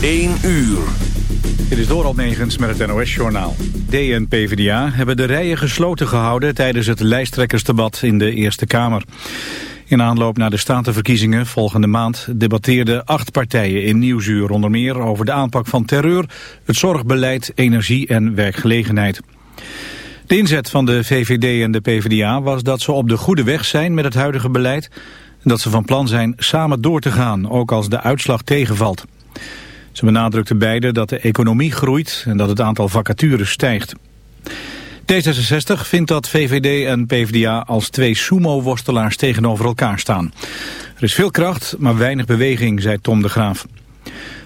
1 uur. Dit is Doral Negens met het NOS-journaal. D en PvdA hebben de rijen gesloten gehouden... tijdens het lijsttrekkersdebat in de Eerste Kamer. In aanloop naar de statenverkiezingen volgende maand... debatteerden acht partijen in Nieuwsuur onder meer... over de aanpak van terreur, het zorgbeleid, energie en werkgelegenheid. De inzet van de VVD en de PvdA was dat ze op de goede weg zijn met het huidige beleid... en dat ze van plan zijn samen door te gaan, ook als de uitslag tegenvalt. Ze benadrukten beide dat de economie groeit en dat het aantal vacatures stijgt. D66 vindt dat VVD en PvdA als twee sumo-worstelaars tegenover elkaar staan. Er is veel kracht, maar weinig beweging, zei Tom de Graaf.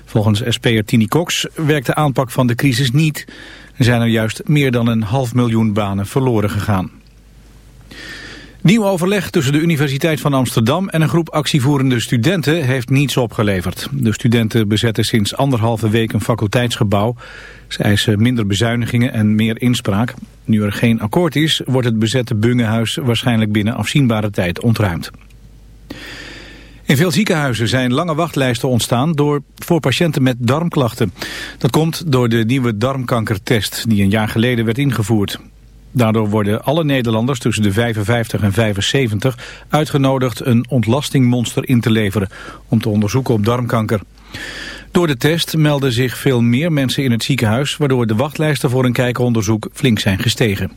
Volgens SP'er Tini Cox werkt de aanpak van de crisis niet... en zijn er juist meer dan een half miljoen banen verloren gegaan. Nieuw overleg tussen de Universiteit van Amsterdam en een groep actievoerende studenten heeft niets opgeleverd. De studenten bezetten sinds anderhalve week een faculteitsgebouw. Ze eisen minder bezuinigingen en meer inspraak. Nu er geen akkoord is, wordt het bezette bungehuis waarschijnlijk binnen afzienbare tijd ontruimd. In veel ziekenhuizen zijn lange wachtlijsten ontstaan door, voor patiënten met darmklachten. Dat komt door de nieuwe darmkankertest die een jaar geleden werd ingevoerd. Daardoor worden alle Nederlanders tussen de 55 en 75 uitgenodigd een ontlastingmonster in te leveren om te onderzoeken op darmkanker. Door de test melden zich veel meer mensen in het ziekenhuis, waardoor de wachtlijsten voor een kijkonderzoek flink zijn gestegen.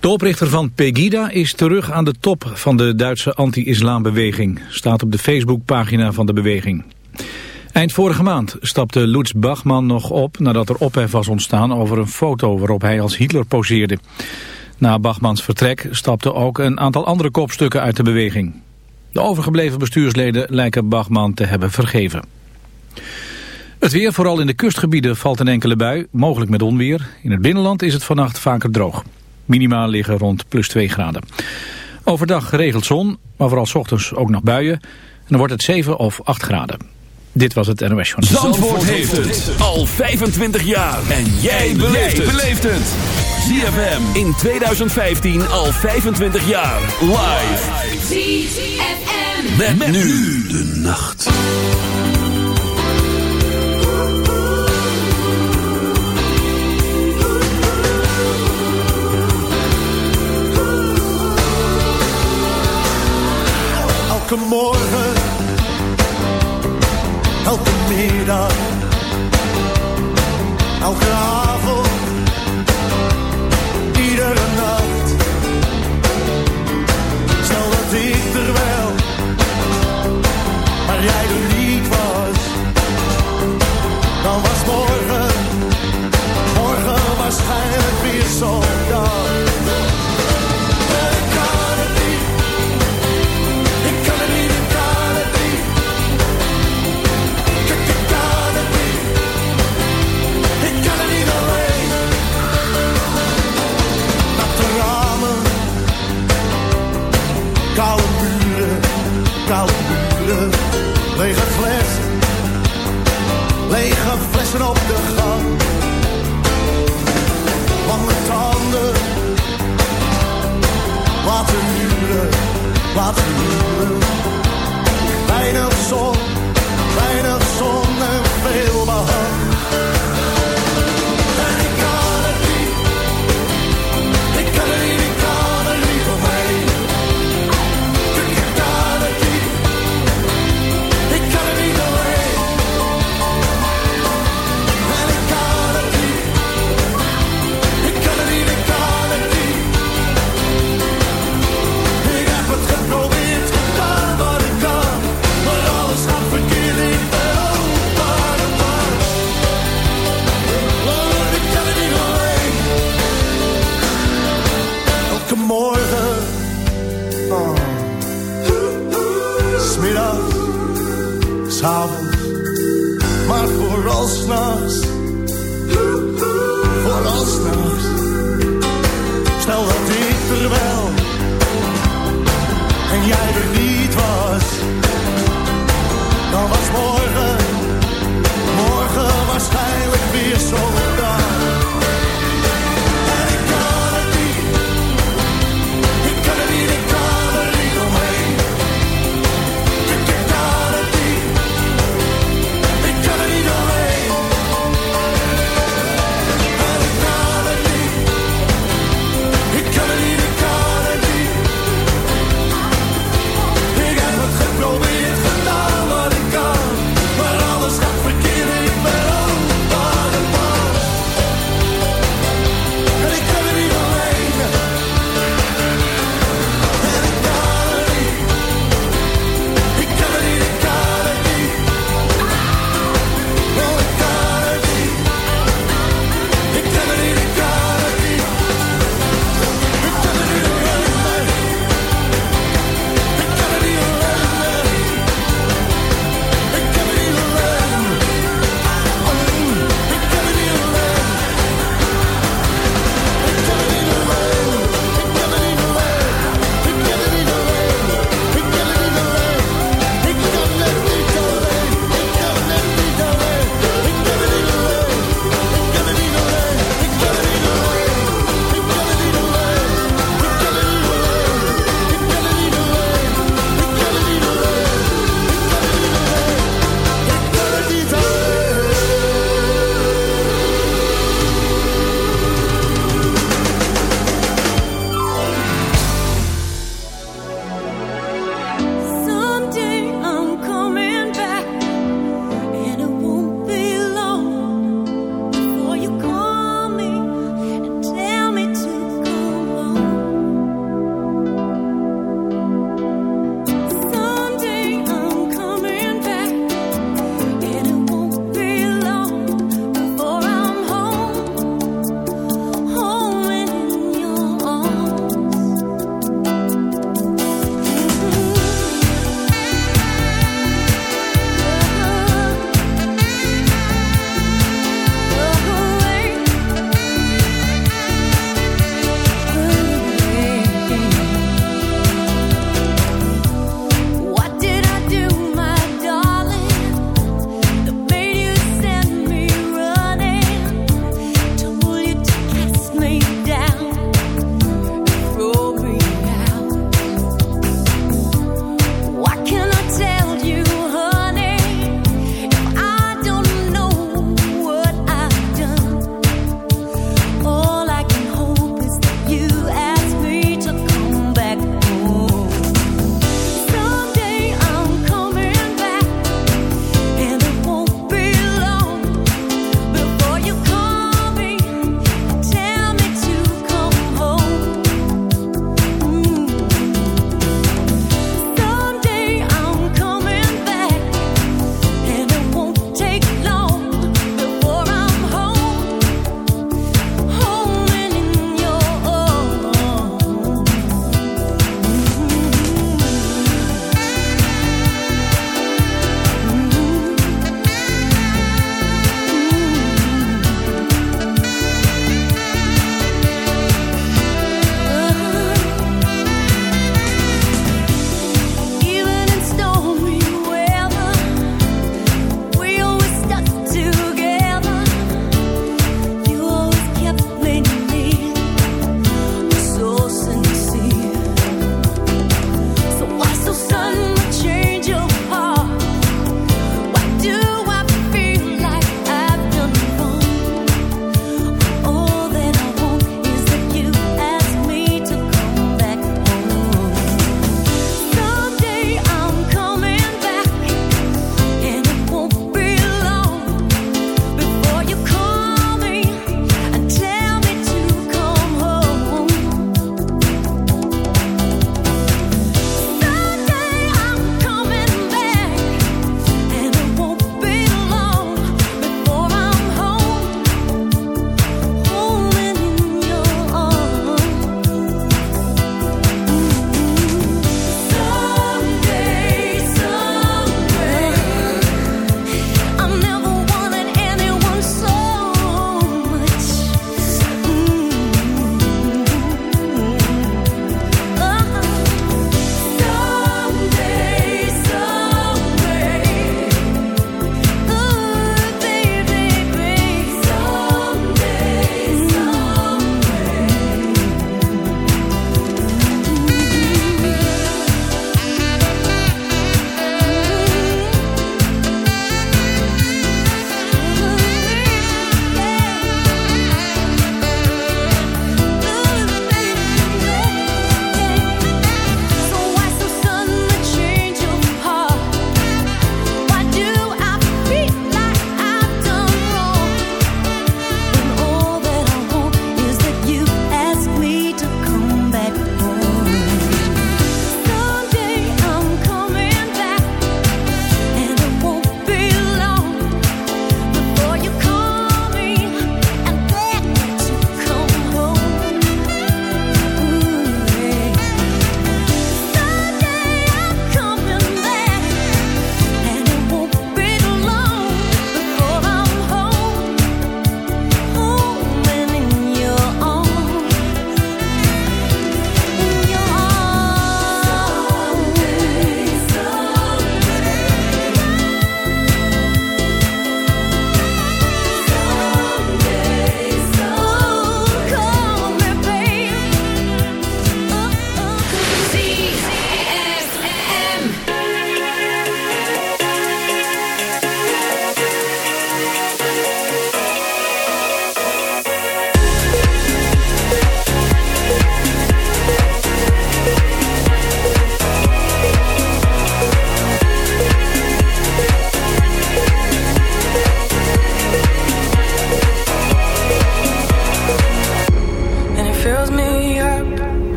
De oprichter van Pegida is terug aan de top van de Duitse anti-islambeweging, staat op de Facebookpagina van de beweging. Eind vorige maand stapte Lutz Bachmann nog op nadat er ophef was ontstaan over een foto waarop hij als Hitler poseerde. Na Bachmans vertrek stapten ook een aantal andere kopstukken uit de beweging. De overgebleven bestuursleden lijken Bachman te hebben vergeven. Het weer, vooral in de kustgebieden, valt een enkele bui, mogelijk met onweer. In het binnenland is het vannacht vaker droog. Minimaal liggen rond plus 2 graden. Overdag geregeld zon, maar vooral ochtends ook nog buien. En dan wordt het 7 of 8 graden. Dit was het NOS Journal. Zandvoort, Zandvoort heeft het al 25 jaar. En jij beleeft het. ZFM in 2015 al 25 jaar. Live. ZFM. Met, met nu de nacht. Elke morgen elke middag, elke avond, iedere nacht. Stel dat ik er wel, maar jij er niet was, dan was morgen, morgen waarschijnlijk lege flessen op de gang. Lange tanden, laten huren, laten huren. Weinig zon,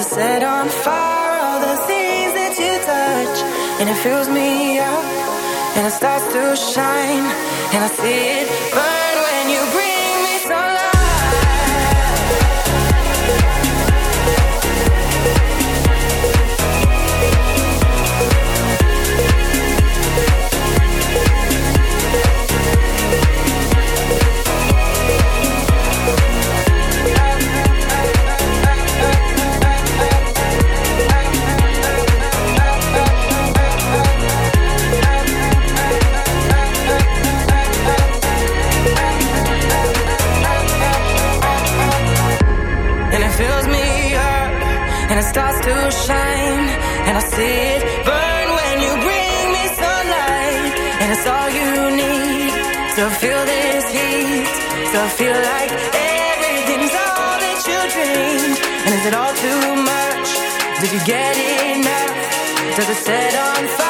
It set on fire all the things that you touch? And it fills me up, and it starts to shine, and I see it feel this heat, to feel like everything's all that you dreamed. And is it all too much? Did you get enough? Does it set on fire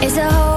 It's a whole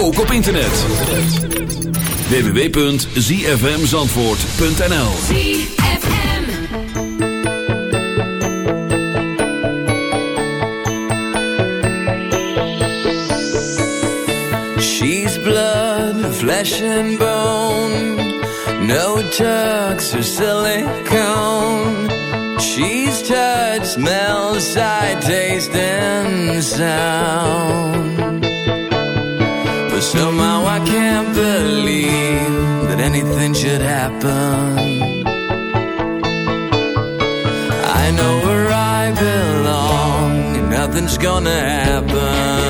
ook op internet. www.zfmzandvoort.nl She's blood, flesh and bone. No tucks or silicone. She's touch, smell, sight, taste and sound. could happen. I know where I belong, nothing's gonna happen.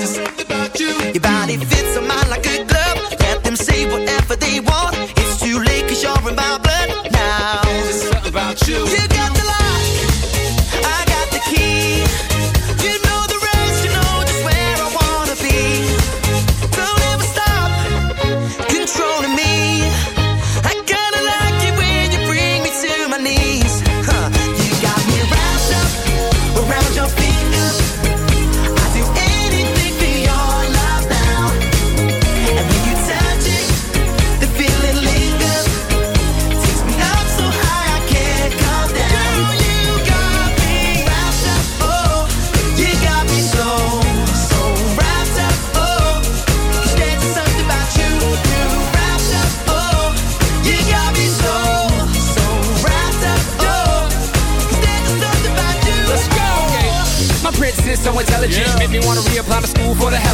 just